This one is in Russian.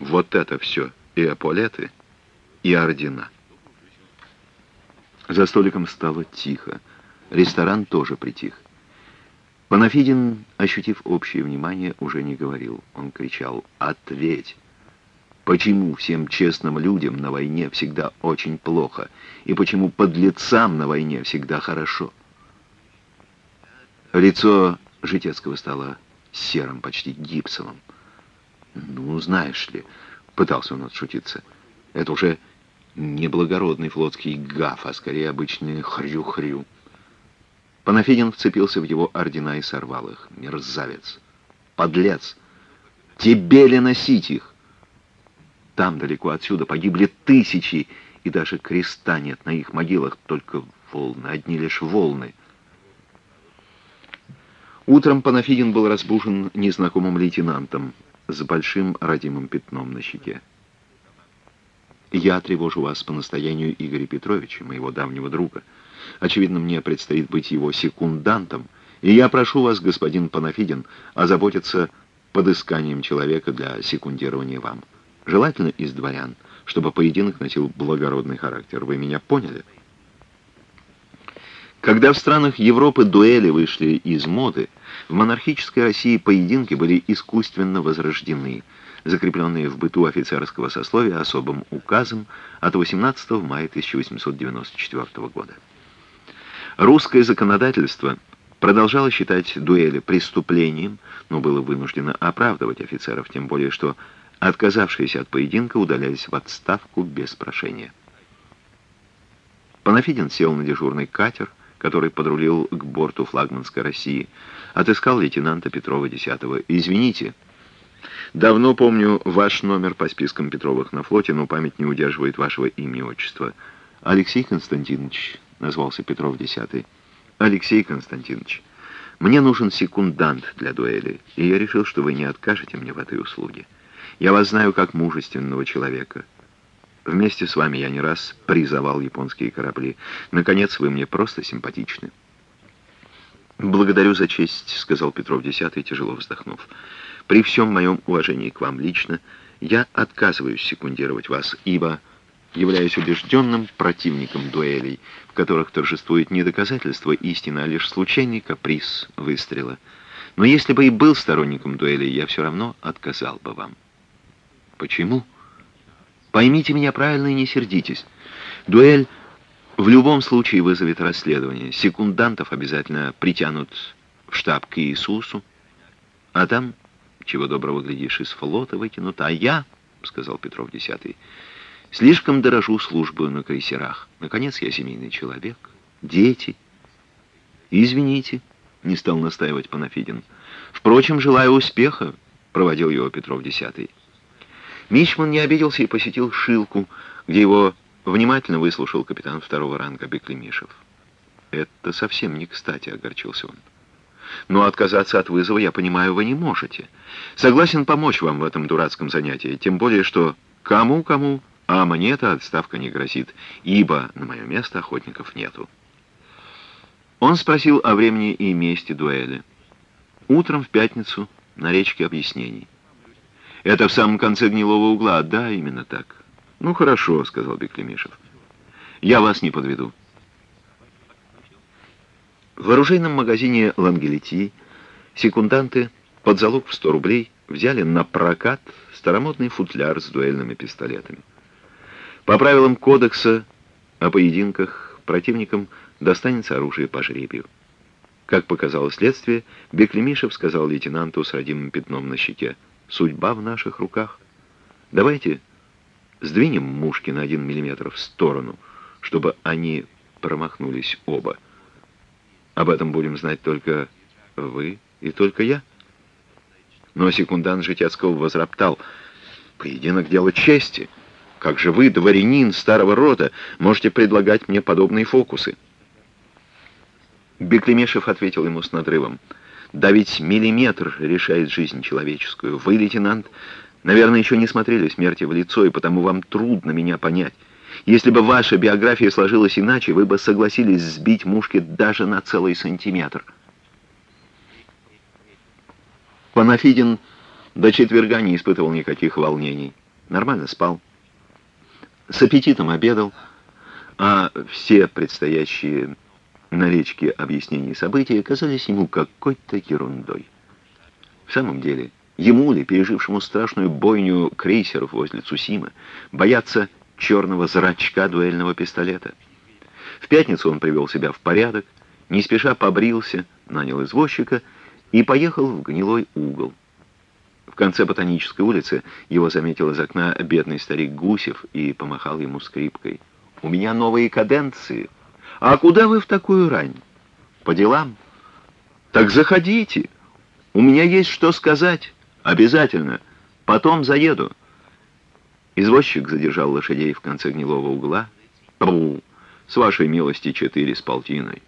Вот это все, и эполеты, и ордена. За столиком стало тихо. Ресторан тоже притих. Панафидин, ощутив общее внимание, уже не говорил. Он кричал «Ответь!» Почему всем честным людям на войне всегда очень плохо? И почему подлецам на войне всегда хорошо? Лицо Житецкого стало серым, почти гипсовым. «Ну, знаешь ли», — пытался он отшутиться, — «это уже не благородный флотский гаф, а скорее обычный хрю-хрю». Панафидин вцепился в его ордена и сорвал их. «Мерзавец! Подлец! Тебе ли носить их?» Там, далеко отсюда, погибли тысячи, и даже креста нет на их могилах, только волны, одни лишь волны. Утром Панафидин был разбужен незнакомым лейтенантом с большим родимым пятном на щеке. «Я тревожу вас по настоянию Игоря Петровича, моего давнего друга. Очевидно, мне предстоит быть его секундантом, и я прошу вас, господин Панафидин, озаботиться подысканием человека для секундирования вам» желательно из дворян, чтобы поединок носил благородный характер. Вы меня поняли? Когда в странах Европы дуэли вышли из моды, в монархической России поединки были искусственно возрождены, закрепленные в быту офицерского сословия особым указом от 18 мая 1894 года. Русское законодательство продолжало считать дуэли преступлением, но было вынуждено оправдывать офицеров, тем более что Отказавшиеся от поединка удалялись в отставку без прошения. Панафидин сел на дежурный катер, который подрулил к борту флагманской России. Отыскал лейтенанта Петрова 10-го. «Извините, давно помню ваш номер по спискам Петровых на флоте, но память не удерживает вашего имени и отчества. Алексей Константинович», — назвался Петров 10-й. «Алексей Константинович, мне нужен секундант для дуэли, и я решил, что вы не откажете мне в этой услуге». Я вас знаю как мужественного человека. Вместе с вами я не раз призывал японские корабли. Наконец, вы мне просто симпатичны. «Благодарю за честь», — сказал Петров Десятый, тяжело вздохнув. «При всем моем уважении к вам лично, я отказываюсь секундировать вас, ибо являюсь убежденным противником дуэлей, в которых торжествует не доказательство истины, а лишь случайный каприз выстрела. Но если бы и был сторонником дуэлей, я все равно отказал бы вам». Почему? Поймите меня правильно и не сердитесь. Дуэль в любом случае вызовет расследование. Секундантов обязательно притянут в штаб к Иисусу. А там, чего доброго глядишь, из флота выкинут. А я, — сказал Петров Десятый, — слишком дорожу службу на крейсерах. Наконец, я семейный человек. Дети. Извините, — не стал настаивать Панафидин. Впрочем, желаю успеха, — проводил его Петров Десятый. Мичман не обиделся и посетил Шилку, где его внимательно выслушал капитан второго ранга Беклемишев. «Это совсем не кстати», — огорчился он. «Но отказаться от вызова, я понимаю, вы не можете. Согласен помочь вам в этом дурацком занятии, тем более, что кому-кому, а мне-то отставка не грозит, ибо на мое место охотников нету». Он спросил о времени и месте дуэли. Утром в пятницу на речке объяснений. Это в самом конце гнилого угла. Да, именно так. Ну, хорошо, сказал Беклемишев. Я вас не подведу. В оружейном магазине «Лангелети» секунданты под залог в 100 рублей взяли на прокат старомодный футляр с дуэльными пистолетами. По правилам кодекса о поединках противникам достанется оружие по жребию. Как показало следствие, Беклемишев сказал лейтенанту с родимым пятном на щеке, Судьба в наших руках. Давайте сдвинем мушки на один миллиметр в сторону, чтобы они промахнулись оба. Об этом будем знать только вы и только я. Но секундант Житецкого возроптал. Поединок — дело чести. Как же вы, дворянин старого рода, можете предлагать мне подобные фокусы? Беклемешев ответил ему с надрывом — да ведь миллиметр решает жизнь человеческую. Вы, лейтенант, наверное, еще не смотрели смерти в лицо, и потому вам трудно меня понять. Если бы ваша биография сложилась иначе, вы бы согласились сбить мушки даже на целый сантиметр. Панафидин до четверга не испытывал никаких волнений. нормально спал, с аппетитом обедал, а все предстоящие на речке объяснений событий казались ему какой-то ерундой. В самом деле, ему ли, пережившему страшную бойню крейсеров возле Цусимы, бояться черного зрачка дуэльного пистолета? В пятницу он привел себя в порядок, не спеша побрился, нанял извозчика и поехал в гнилой угол. В конце Ботанической улицы его заметил из окна бедный старик Гусев и помахал ему скрипкой. «У меня новые каденции. А куда вы в такую рань? По делам? Так заходите. У меня есть что сказать. Обязательно. Потом заеду». Извозчик задержал лошадей в конце гнилого угла. «Пу! С вашей милости четыре с полтиной».